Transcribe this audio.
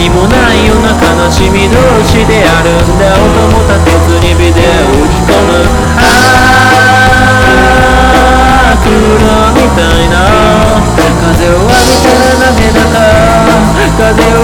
何もないような悲しみ同士であるんだ。音も立てずにビデオ打ち込む。ああ黒みたいな。風を浴びたらなぜだか。風を